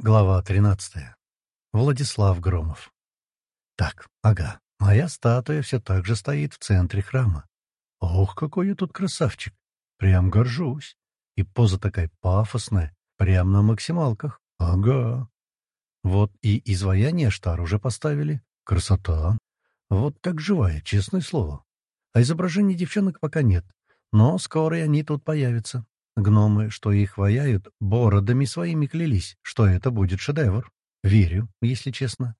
Глава 13. Владислав Громов. Так, ага, моя статуя все так же стоит в центре храма. Ох, какой я тут красавчик! Прям горжусь. И поза такая пафосная, прям на максималках. Ага. Вот и изваяние Штар уже поставили. Красота. Вот как живая, честное слово. А изображений девчонок пока нет. Но скоро они тут появятся. Гномы, что их ваяют, бородами своими клялись, что это будет шедевр. Верю, если честно.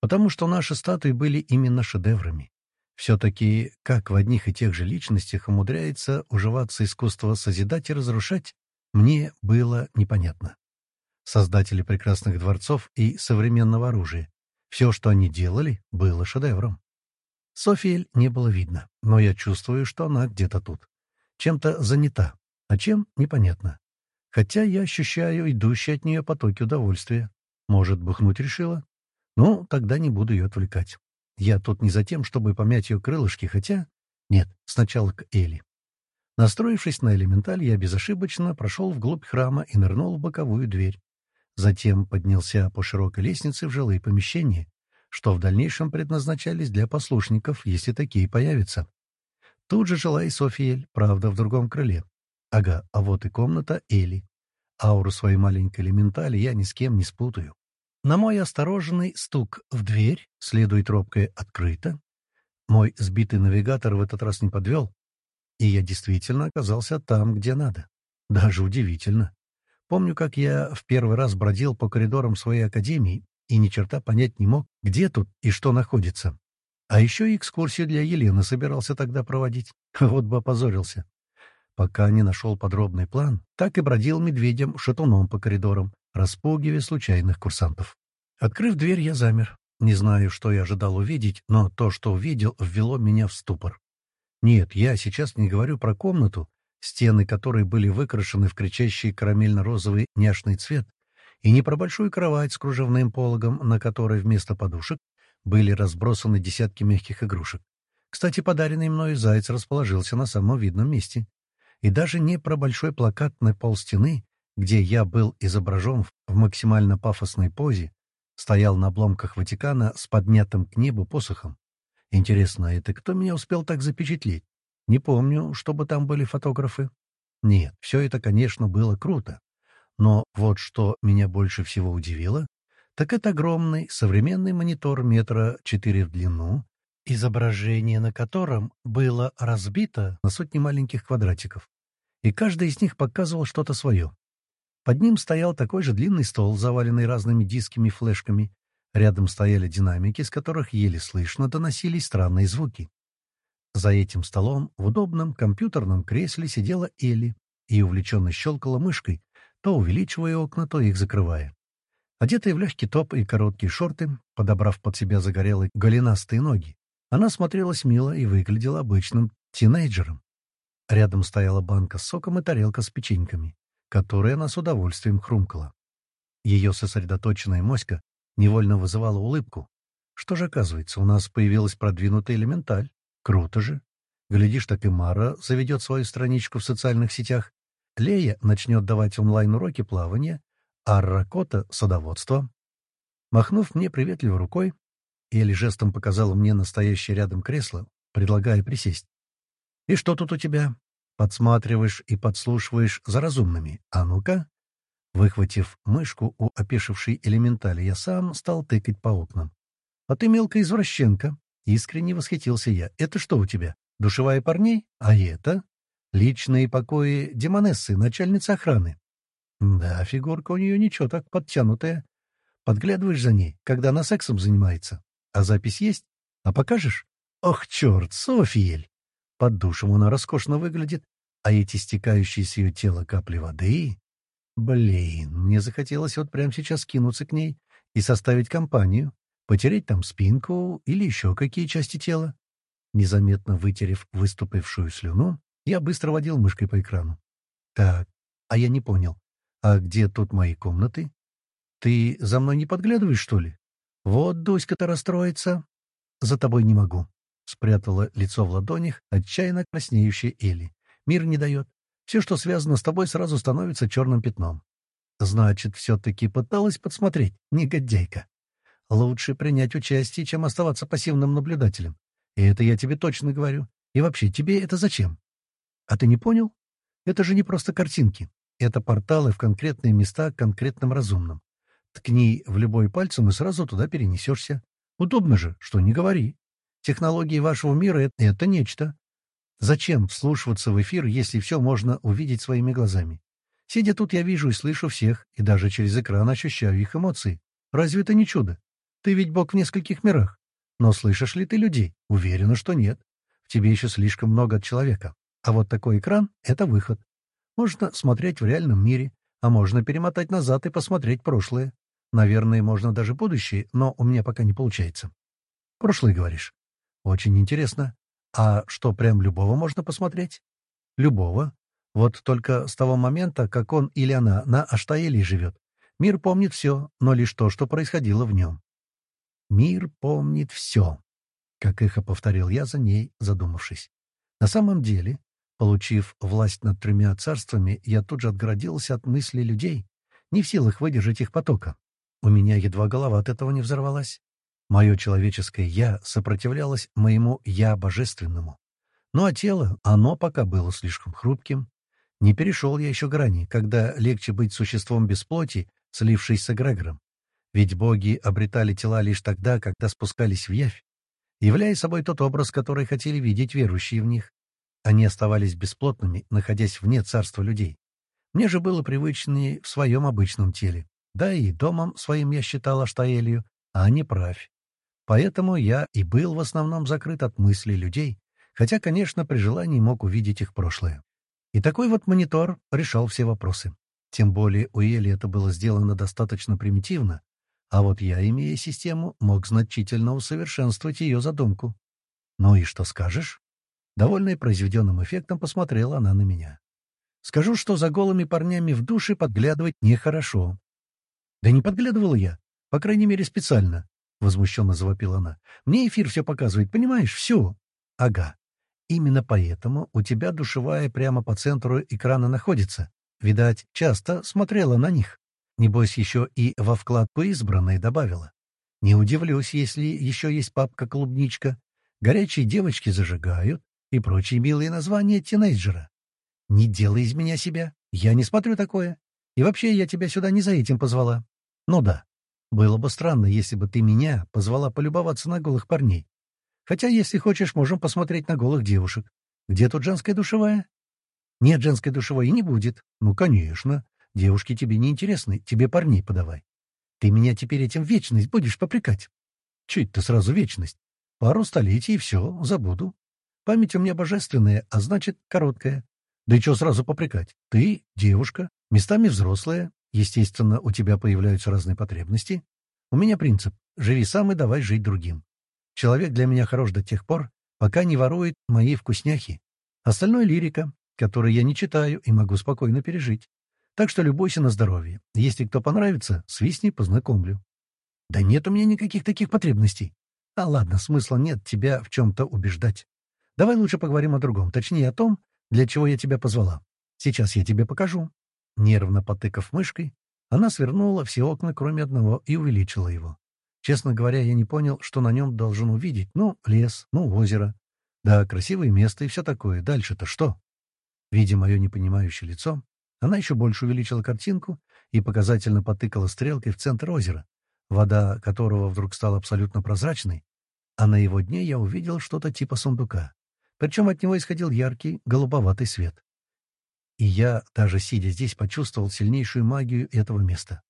Потому что наши статуи были именно шедеврами. Все-таки как в одних и тех же личностях умудряется уживаться искусство созидать и разрушать, мне было непонятно. Создатели прекрасных дворцов и современного оружия. Все, что они делали, было шедевром. Софиэль не было видно, но я чувствую, что она где-то тут. Чем-то занята, а чем — непонятно. Хотя я ощущаю идущие от нее потоки удовольствия. Может, бухнуть решила? Ну, тогда не буду ее отвлекать. Я тут не за тем, чтобы помять ее крылышки, хотя... Нет, сначала к Эли. Настроившись на элементаль, я безошибочно прошел вглубь храма и нырнул в боковую дверь. Затем поднялся по широкой лестнице в жилые помещения, что в дальнейшем предназначались для послушников, если такие появятся. Тут же жила и Софиель, правда, в другом крыле. Ага, а вот и комната Эли. Ауру своей маленькой элементали я ни с кем не спутаю. На мой осторожный стук в дверь, следует робкое «открыто», мой сбитый навигатор в этот раз не подвел, и я действительно оказался там, где надо. Даже удивительно. Помню, как я в первый раз бродил по коридорам своей академии и ни черта понять не мог, где тут и что находится. А еще и экскурсию для Елены собирался тогда проводить. Вот бы опозорился. Пока не нашел подробный план, так и бродил медведем-шатуном по коридорам, распугивая случайных курсантов. Открыв дверь, я замер. Не знаю, что я ожидал увидеть, но то, что увидел, ввело меня в ступор. Нет, я сейчас не говорю про комнату, стены которой были выкрашены в кричащий карамельно-розовый няшный цвет, и не про большую кровать с кружевным пологом, на которой вместо подушек были разбросаны десятки мягких игрушек. Кстати, подаренный мною заяц расположился на самом видном месте и даже не про большой плакат на полстены, где я был изображен в максимально пафосной позе, стоял на обломках Ватикана с поднятым к небу посохом. Интересно, это кто меня успел так запечатлеть? Не помню, чтобы там были фотографы. Нет, все это, конечно, было круто. Но вот что меня больше всего удивило, так это огромный современный монитор метра четыре в длину, изображение на котором было разбито на сотни маленьких квадратиков, и каждый из них показывал что-то свое. Под ним стоял такой же длинный стол, заваленный разными дисками и флешками. Рядом стояли динамики, с которых еле слышно доносились странные звуки. За этим столом в удобном компьютерном кресле сидела Элли и увлеченно щелкала мышкой, то увеличивая окна, то их закрывая. Одетая в легкий топ и короткие шорты, подобрав под себя загорелые голенастые ноги, она смотрелась мило и выглядела обычным тинейджером. Рядом стояла банка с соком и тарелка с печеньками, которые она с удовольствием хрумкала. Ее сосредоточенная моська невольно вызывала улыбку. Что же, оказывается, у нас появилась продвинутая элементаль. Круто же. Глядишь, так и Мара заведет свою страничку в социальных сетях. Лея начнет давать онлайн-уроки плавания, а Ракота — садоводство. Махнув мне приветливо рукой, Элли жестом показала мне настоящее рядом кресло, предлагая присесть. «И что тут у тебя?» «Подсматриваешь и подслушиваешь за разумными. А ну-ка!» Выхватив мышку у опешившей элементали, я сам стал тыкать по окнам. «А ты мелкая извращенка!» Искренне восхитился я. «Это что у тебя? Душевая парней? А это?» «Личные покои демонессы, начальница охраны». «Да, фигурка у нее ничего так подтянутая. Подглядываешь за ней, когда она сексом занимается. А запись есть? А покажешь? Ох, черт, Софиель! Под душем она роскошно выглядит, а эти стекающие с ее тела капли воды... Блин, мне захотелось вот прямо сейчас кинуться к ней и составить компанию, потереть там спинку или еще какие части тела. Незаметно вытерев выступившую слюну, я быстро водил мышкой по экрану. Так, а я не понял. А где тут мои комнаты? Ты за мной не подглядываешь, что ли? Вот Дуська-то расстроится. За тобой не могу. Спрятала лицо в ладонях, отчаянно краснеющая Элли. Мир не дает. Все, что связано с тобой, сразу становится черным пятном. Значит, все-таки пыталась подсмотреть, негодяйка. Лучше принять участие, чем оставаться пассивным наблюдателем. И это я тебе точно говорю. И вообще, тебе это зачем? А ты не понял? Это же не просто картинки. Это порталы в конкретные места к конкретным разумным. Ткни в любой пальцем и сразу туда перенесешься. Удобно же, что не говори. Технологии вашего мира — это нечто. Зачем вслушиваться в эфир, если все можно увидеть своими глазами? Сидя тут, я вижу и слышу всех, и даже через экран ощущаю их эмоции. Разве это не чудо? Ты ведь бог в нескольких мирах. Но слышишь ли ты людей? Уверена, что нет. В тебе еще слишком много от человека. А вот такой экран — это выход. Можно смотреть в реальном мире, а можно перемотать назад и посмотреть прошлое. Наверное, можно даже будущее, но у меня пока не получается. Прошлое, говоришь? Очень интересно. А что, прям любого можно посмотреть? Любого. Вот только с того момента, как он или она на Аштаэле живет, мир помнит все, но лишь то, что происходило в нем. «Мир помнит все», — как эхо повторил я за ней, задумавшись. На самом деле, получив власть над тремя царствами, я тут же отгородился от мыслей людей, не в силах выдержать их потока. У меня едва голова от этого не взорвалась. Мое человеческое «я» сопротивлялось моему «я» божественному. Ну а тело, оно пока было слишком хрупким, не перешел я еще грани, когда легче быть существом без плоти, слившись с эгрегором. Ведь боги обретали тела лишь тогда, когда спускались в явь, являя собой тот образ, который хотели видеть верующие в них. Они оставались бесплотными, находясь вне царства людей. Мне же было привычнее в своем обычном теле. Да и домом своим я считал Аштаэлью, а не правь. Поэтому я и был в основном закрыт от мыслей людей, хотя, конечно, при желании мог увидеть их прошлое. И такой вот монитор решал все вопросы. Тем более у Эли это было сделано достаточно примитивно, а вот я, имея систему, мог значительно усовершенствовать ее задумку. «Ну и что скажешь?» Довольная произведенным эффектом посмотрела она на меня. «Скажу, что за голыми парнями в душе подглядывать нехорошо». «Да не подглядывала я, по крайней мере, специально», — возмущенно завопила она. «Мне эфир все показывает, понимаешь? Все». «Ага. Именно поэтому у тебя душевая прямо по центру экрана находится. Видать, часто смотрела на них. Небось, еще и во вкладку «Избранные» добавила. Не удивлюсь, если еще есть папка «Клубничка». Горячие девочки зажигают и прочие милые названия тинейджера. Не делай из меня себя. Я не смотрю такое. И вообще, я тебя сюда не за этим позвала. Ну да. Было бы странно, если бы ты меня позвала полюбоваться на голых парней. Хотя, если хочешь, можем посмотреть на голых девушек. Где тут женская душевая? Нет женской душевой и не будет. Ну, конечно. Девушки тебе не интересны, тебе парней подавай. Ты меня теперь этим вечность будешь попрекать. Чуть ты сразу вечность. Пару столетий и все, забуду. Память у меня божественная, а значит, короткая. Да и что сразу попрекать? Ты — девушка, местами взрослая. Естественно, у тебя появляются разные потребности. У меня принцип — живи сам и давай жить другим. Человек для меня хорош до тех пор, пока не ворует мои вкусняхи. Остальное — лирика, которую я не читаю и могу спокойно пережить. Так что любуйся на здоровье. Если кто понравится, свистни, познакомлю. Да нет у меня никаких таких потребностей. А ладно, смысла нет тебя в чем-то убеждать. Давай лучше поговорим о другом, точнее о том, для чего я тебя позвала. Сейчас я тебе покажу. Нервно потыкав мышкой, она свернула все окна, кроме одного, и увеличила его. Честно говоря, я не понял, что на нем должен увидеть. Ну, лес, ну, озеро. Да, красивое место и все такое. Дальше-то что? Видя мое непонимающее лицо, она еще больше увеличила картинку и показательно потыкала стрелкой в центр озера, вода которого вдруг стала абсолютно прозрачной, а на его дне я увидел что-то типа сундука. Причем от него исходил яркий голубоватый свет. И я, даже сидя здесь, почувствовал сильнейшую магию этого места.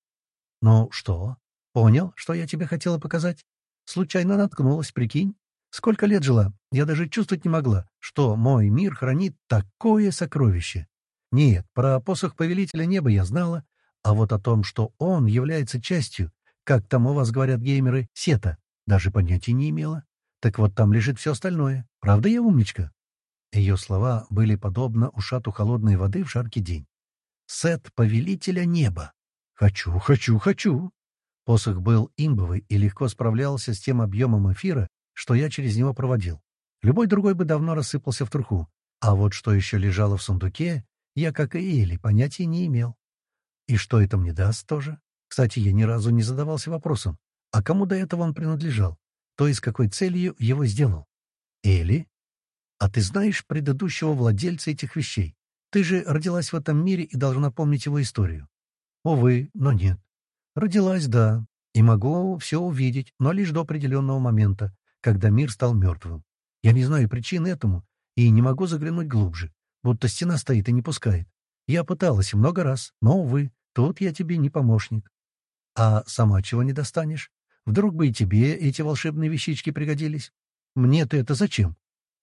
«Ну что?» Понял, что я тебе хотела показать? Случайно наткнулась, прикинь? Сколько лет жила, я даже чувствовать не могла, что мой мир хранит такое сокровище. Нет, про посох Повелителя Неба я знала, а вот о том, что он является частью, как там у вас говорят геймеры, сета, даже понятия не имела. Так вот там лежит все остальное. Правда я умничка?» Ее слова были подобны ушату холодной воды в жаркий день. «Сет Повелителя Неба! Хочу, хочу, хочу!» Посох был имбовый и легко справлялся с тем объемом эфира, что я через него проводил. Любой другой бы давно рассыпался в труху. А вот что еще лежало в сундуке, я, как и Эли, понятия не имел. И что это мне даст тоже? Кстати, я ни разу не задавался вопросом, а кому до этого он принадлежал? То есть какой целью его сделал? Элли? А ты знаешь предыдущего владельца этих вещей? Ты же родилась в этом мире и должна помнить его историю. Увы, но нет. Родилась, да, и могу все увидеть, но лишь до определенного момента, когда мир стал мертвым. Я не знаю причин этому и не могу заглянуть глубже, будто стена стоит и не пускает. Я пыталась много раз, но, увы, тут я тебе не помощник. А сама чего не достанешь? Вдруг бы и тебе эти волшебные вещички пригодились? Мне-то это зачем?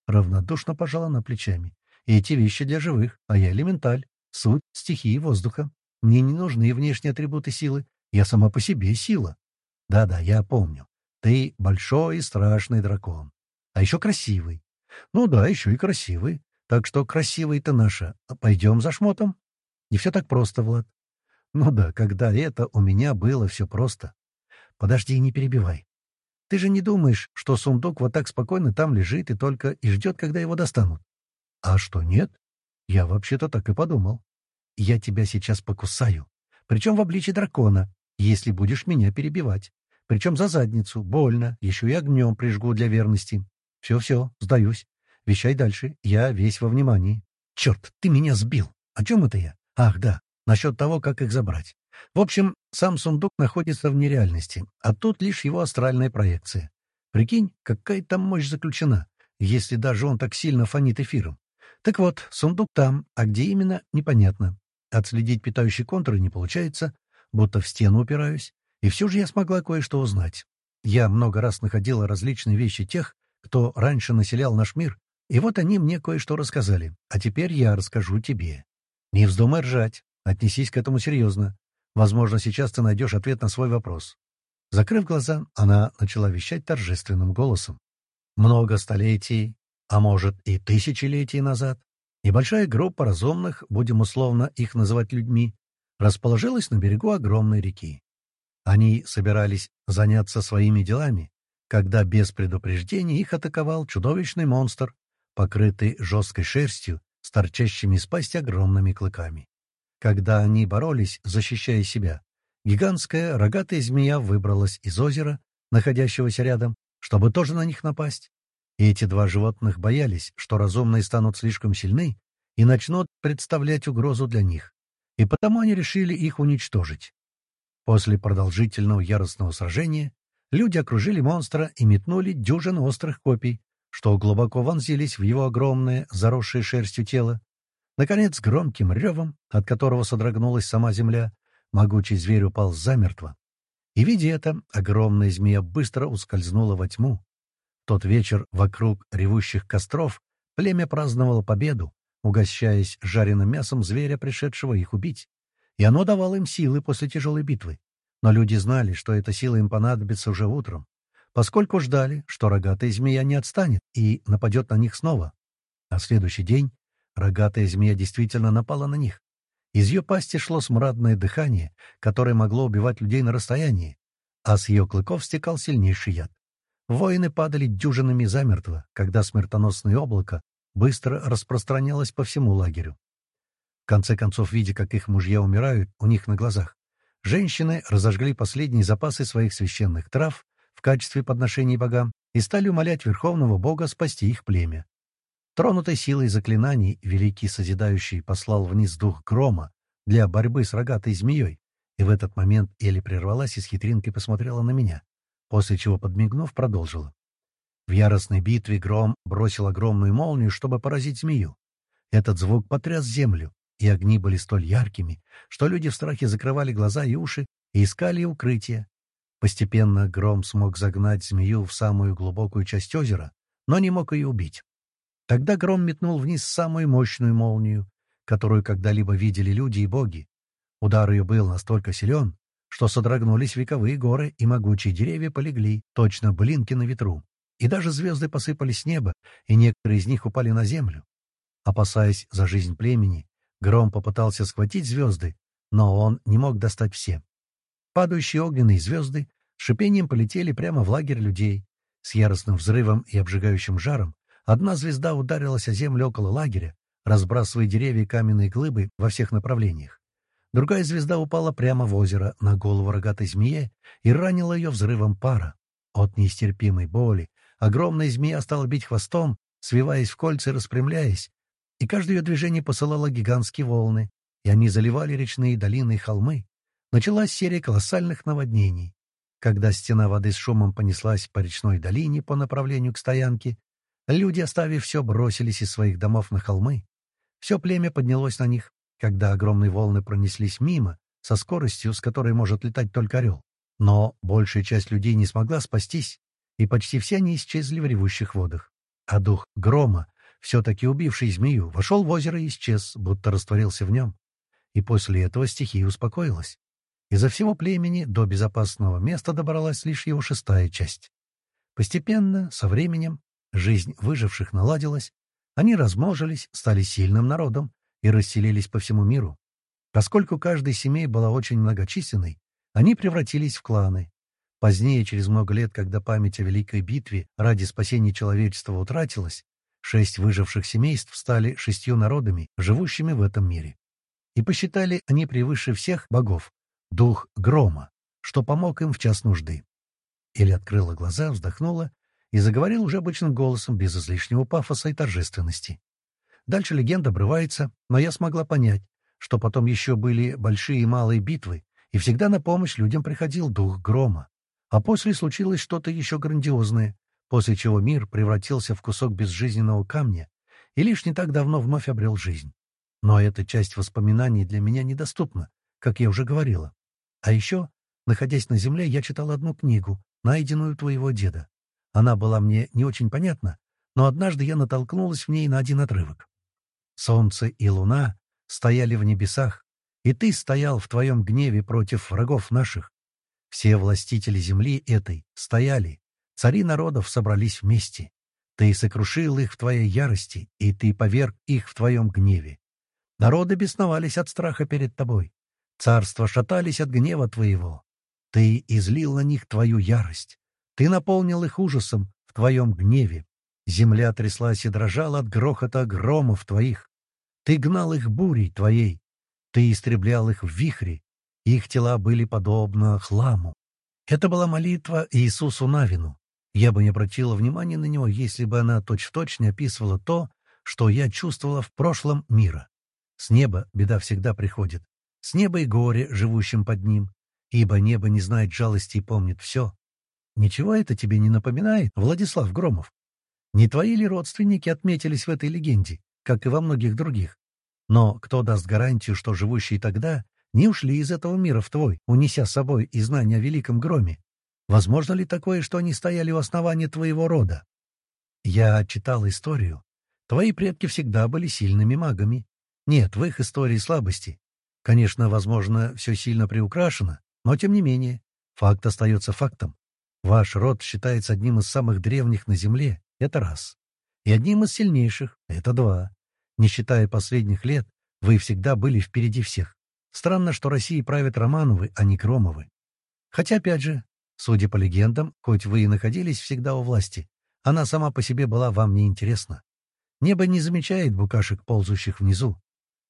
Равнодушно пожала на плечами. Эти вещи для живых, а я элементаль, суть стихии воздуха. Мне не нужны внешние атрибуты силы, я сама по себе сила. Да-да, я помню. Ты большой и страшный дракон. А еще красивый. Ну да, еще и красивый. Так что красивый-то наша. Пойдем за шмотом? Не все так просто, Влад. Ну да, когда это у меня было все просто. Подожди не перебивай. Ты же не думаешь, что сундук вот так спокойно там лежит и только и ждет, когда его достанут? А что, нет? Я вообще-то так и подумал. Я тебя сейчас покусаю. Причем в обличье дракона, если будешь меня перебивать. Причем за задницу, больно, еще и огнем прижгу для верности. Все-все, сдаюсь. Вещай дальше, я весь во внимании. Черт, ты меня сбил. О чем это я? Ах, да, насчет того, как их забрать. В общем, сам сундук находится в нереальности, а тут лишь его астральная проекция. Прикинь, какая там мощь заключена, если даже он так сильно фонит эфиром. Так вот, сундук там, а где именно, непонятно. Отследить питающий контур не получается, будто в стену упираюсь. И все же я смогла кое-что узнать. Я много раз находила различные вещи тех, кто раньше населял наш мир, и вот они мне кое-что рассказали. А теперь я расскажу тебе. Не вздумай ржать, отнесись к этому серьезно. Возможно, сейчас ты найдешь ответ на свой вопрос. Закрыв глаза, она начала вещать торжественным голосом. Много столетий, а может и тысячелетий назад, небольшая группа разумных, будем условно их называть людьми, расположилась на берегу огромной реки. Они собирались заняться своими делами, когда без предупреждения их атаковал чудовищный монстр, покрытый жесткой шерстью с торчащими из пасти огромными клыками. Когда они боролись, защищая себя, гигантская рогатая змея выбралась из озера, находящегося рядом, чтобы тоже на них напасть. И эти два животных боялись, что разумные станут слишком сильны и начнут представлять угрозу для них. И потому они решили их уничтожить. После продолжительного яростного сражения люди окружили монстра и метнули дюжину острых копий, что глубоко вонзились в его огромное, заросшее шерстью тело, Наконец, громким ревом, от которого содрогнулась сама земля, могучий зверь упал замертво. И, видя это, огромная змея быстро ускользнула во тьму. Тот вечер вокруг ревущих костров племя праздновало победу, угощаясь жареным мясом зверя, пришедшего их убить. И оно давало им силы после тяжелой битвы. Но люди знали, что эта сила им понадобится уже утром, поскольку ждали, что рогатая змея не отстанет и нападет на них снова. А в следующий день Рогатая змея действительно напала на них. Из ее пасти шло смрадное дыхание, которое могло убивать людей на расстоянии, а с ее клыков стекал сильнейший яд. Воины падали дюжинами замертво, когда смертоносное облако быстро распространялось по всему лагерю. В конце концов, видя, как их мужья умирают у них на глазах, женщины разожгли последние запасы своих священных трав в качестве подношений богам и стали умолять Верховного Бога спасти их племя. Тронутой силой заклинаний Великий Созидающий послал вниз дух грома для борьбы с рогатой змеей, и в этот момент Элли прервалась и с хитринкой посмотрела на меня, после чего, подмигнув, продолжила. В яростной битве гром бросил огромную молнию, чтобы поразить змею. Этот звук потряс землю, и огни были столь яркими, что люди в страхе закрывали глаза и уши и искали укрытие. Постепенно гром смог загнать змею в самую глубокую часть озера, но не мог ее убить. Тогда гром метнул вниз самую мощную молнию, которую когда-либо видели люди и боги. Удар ее был настолько силен, что содрогнулись вековые горы, и могучие деревья полегли, точно блинки на ветру. И даже звезды посыпались с неба, и некоторые из них упали на землю. Опасаясь за жизнь племени, Гром попытался схватить звезды, но он не мог достать все. Падающие огненные звезды шипением полетели прямо в лагерь людей. С яростным взрывом и обжигающим жаром Одна звезда ударилась о землю около лагеря, разбрасывая деревья и каменные глыбы во всех направлениях. Другая звезда упала прямо в озеро на голову рогатой змее и ранила ее взрывом пара. От нестерпимой боли огромная змея стала бить хвостом, свиваясь в кольца и распрямляясь, и каждое ее движение посылало гигантские волны, и они заливали речные долины и холмы. Началась серия колоссальных наводнений. Когда стена воды с шумом понеслась по речной долине по направлению к стоянке, люди, оставив все, бросились из своих домов на холмы. Все племя поднялось на них, когда огромные волны пронеслись мимо, со скоростью, с которой может летать только орел. Но большая часть людей не смогла спастись, и почти все они исчезли в ревущих водах. А дух грома, все-таки убивший змею, вошел в озеро и исчез, будто растворился в нем. И после этого стихия успокоилась. Изо всего племени до безопасного места добралась лишь его шестая часть. Постепенно, со временем, жизнь выживших наладилась, они размножились, стали сильным народом и расселились по всему миру. Поскольку каждая семей была очень многочисленной, они превратились в кланы. Позднее, через много лет, когда память о Великой битве ради спасения человечества утратилась, шесть выживших семейств стали шестью народами, живущими в этом мире. И посчитали они превыше всех богов, дух грома, что помог им в час нужды. Или открыла глаза, вздохнула и заговорил уже обычным голосом, без излишнего пафоса и торжественности. Дальше легенда обрывается, но я смогла понять, что потом еще были большие и малые битвы, и всегда на помощь людям приходил дух грома. А после случилось что-то еще грандиозное, после чего мир превратился в кусок безжизненного камня и лишь не так давно вновь обрел жизнь. Но эта часть воспоминаний для меня недоступна, как я уже говорила. А еще, находясь на земле, я читал одну книгу, найденную твоего деда. Она была мне не очень понятна, но однажды я натолкнулась в ней на один отрывок. Солнце и луна стояли в небесах, и ты стоял в твоем гневе против врагов наших. Все властители земли этой стояли, цари народов собрались вместе. Ты сокрушил их в твоей ярости, и ты поверг их в твоем гневе. Народы бесновались от страха перед тобой. Царства шатались от гнева твоего. Ты излил на них твою ярость. Ты наполнил их ужасом в твоем гневе. Земля тряслась и дрожала от грохота громов твоих. Ты гнал их бурей твоей. Ты истреблял их в вихре, их тела были подобно хламу. Это была молитва Иисусу Навину. Я бы не обратила внимания на него, если бы она точь-в-точь -точь не описывала то, что я чувствовала в прошлом мира. С неба беда всегда приходит. С неба и горе, живущим под ним. Ибо небо не знает жалости и помнит все. Ничего это тебе не напоминает, Владислав Громов? Не твои ли родственники отметились в этой легенде, как и во многих других? Но кто даст гарантию, что живущие тогда не ушли из этого мира в твой, унеся с собой и знания о великом громе? Возможно ли такое, что они стояли у основания твоего рода? Я читал историю. Твои предки всегда были сильными магами. Нет в их истории слабости. Конечно, возможно, все сильно приукрашено, но тем не менее, факт остается фактом. Ваш род считается одним из самых древних на Земле, это раз. И одним из сильнейших, это два. Не считая последних лет, вы всегда были впереди всех. Странно, что Россией правят Романовы, а не Кромовы. Хотя, опять же, судя по легендам, хоть вы и находились всегда у власти, она сама по себе была вам неинтересна. Небо не замечает букашек, ползущих внизу.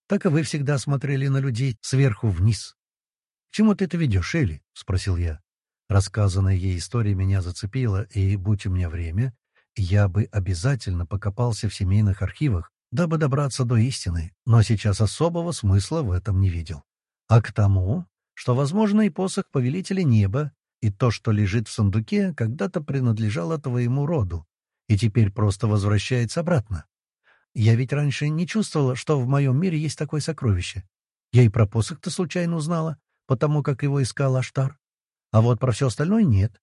Так и вы всегда смотрели на людей сверху вниз. — К чему ты это ведешь, Элли? — спросил я. Рассказанная ей история меня зацепила, и, будь у меня время, я бы обязательно покопался в семейных архивах, дабы добраться до истины, но сейчас особого смысла в этом не видел. А к тому, что, возможно, и посох Повелителя Неба, и то, что лежит в сундуке, когда-то принадлежало твоему роду, и теперь просто возвращается обратно. Я ведь раньше не чувствовала, что в моем мире есть такое сокровище. Я и про посох-то случайно узнала, потому как его искал Аштар. А вот про все остальное нет.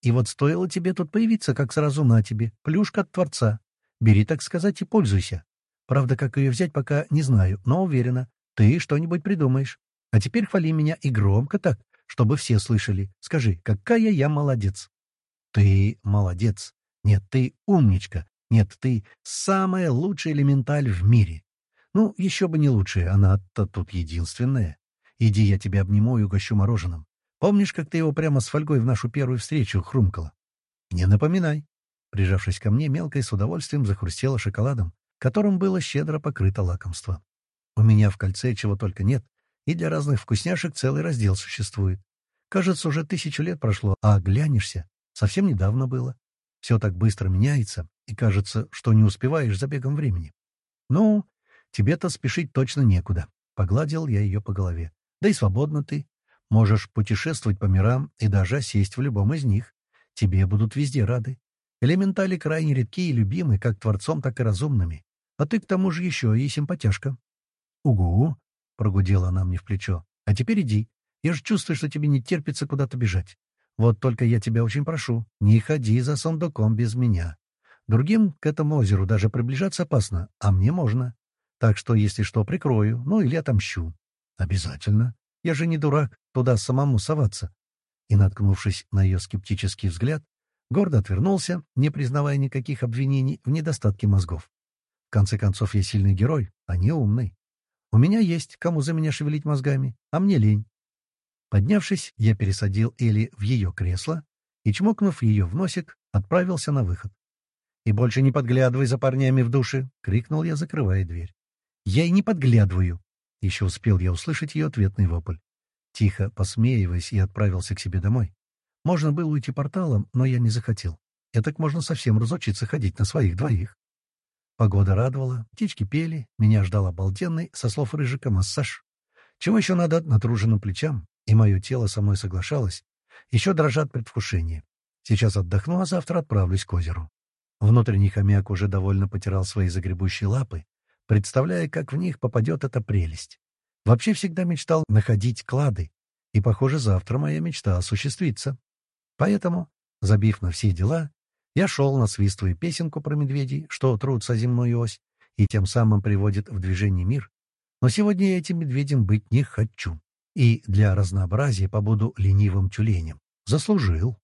И вот стоило тебе тут появиться, как сразу на тебе, плюшка от Творца. Бери, так сказать, и пользуйся. Правда, как ее взять, пока не знаю, но уверена, ты что-нибудь придумаешь. А теперь хвали меня и громко так, чтобы все слышали. Скажи, какая я молодец. Ты молодец. Нет, ты умничка. Нет, ты самая лучшая элементаль в мире. Ну, еще бы не лучшая, она-то тут единственная. Иди, я тебя обниму и угощу мороженым. Помнишь, как ты его прямо с фольгой в нашу первую встречу хрумкала? Не напоминай. Прижавшись ко мне, мелкой с удовольствием захрустела шоколадом которым было щедро покрыто лакомство. У меня в кольце чего только нет, и для разных вкусняшек целый раздел существует. Кажется, уже тысячу лет прошло, а глянешься, совсем недавно было. Все так быстро меняется, и кажется, что не успеваешь за бегом времени. Ну, тебе-то спешить точно некуда. Погладил я ее по голове. Да и свободно ты. Можешь путешествовать по мирам и даже сесть в любом из них. Тебе будут везде рады. Элементали крайне редки и любимы как творцом, так и разумными. А ты к тому же еще и симпатяшка. — Угу, — прогудела она мне в плечо. — А теперь иди. Я же чувствую, что тебе не терпится куда-то бежать. Вот только я тебя очень прошу, не ходи за сундуком без меня. Другим к этому озеру даже приближаться опасно, а мне можно. Так что, если что, прикрою, ну или отомщу. Обязательно. Я же не дурак туда самому соваться. И, наткнувшись на ее скептический взгляд, гордо отвернулся, не признавая никаких обвинений в недостатке мозгов. В конце концов, я сильный герой, а не умный. У меня есть кому за меня шевелить мозгами, а мне лень. Поднявшись, я пересадил Эли в ее кресло и, чмокнув ее в носик, отправился на выход. «И больше не подглядывай за парнями в душе!» — крикнул я, закрывая дверь. «Я и не подглядываю!» Еще успел я услышать ее ответный вопль. Тихо посмеиваясь, я отправился к себе домой. Можно было уйти порталом, но я не захотел. Я так можно совсем разучиться ходить на своих двоих. Погода радовала, птички пели, меня ждал обалденный, со слов Рыжика, массаж. Чего еще надо натруженным плечам? И мое тело со мной соглашалось. Еще дрожат предвкушение. Сейчас отдохну, а завтра отправлюсь к озеру. Внутренний хомяк уже довольно потирал свои загребущие лапы, представляя, как в них попадет эта прелесть. Вообще всегда мечтал находить клады, и, похоже, завтра моя мечта осуществится. Поэтому, забив на все дела, я шел, насвистывая песенку про медведей, что трутся земную ось, и тем самым приводит в движение мир. Но сегодня я этим медведем быть не хочу. И для разнообразия побуду ленивым тюленем. Заслужил.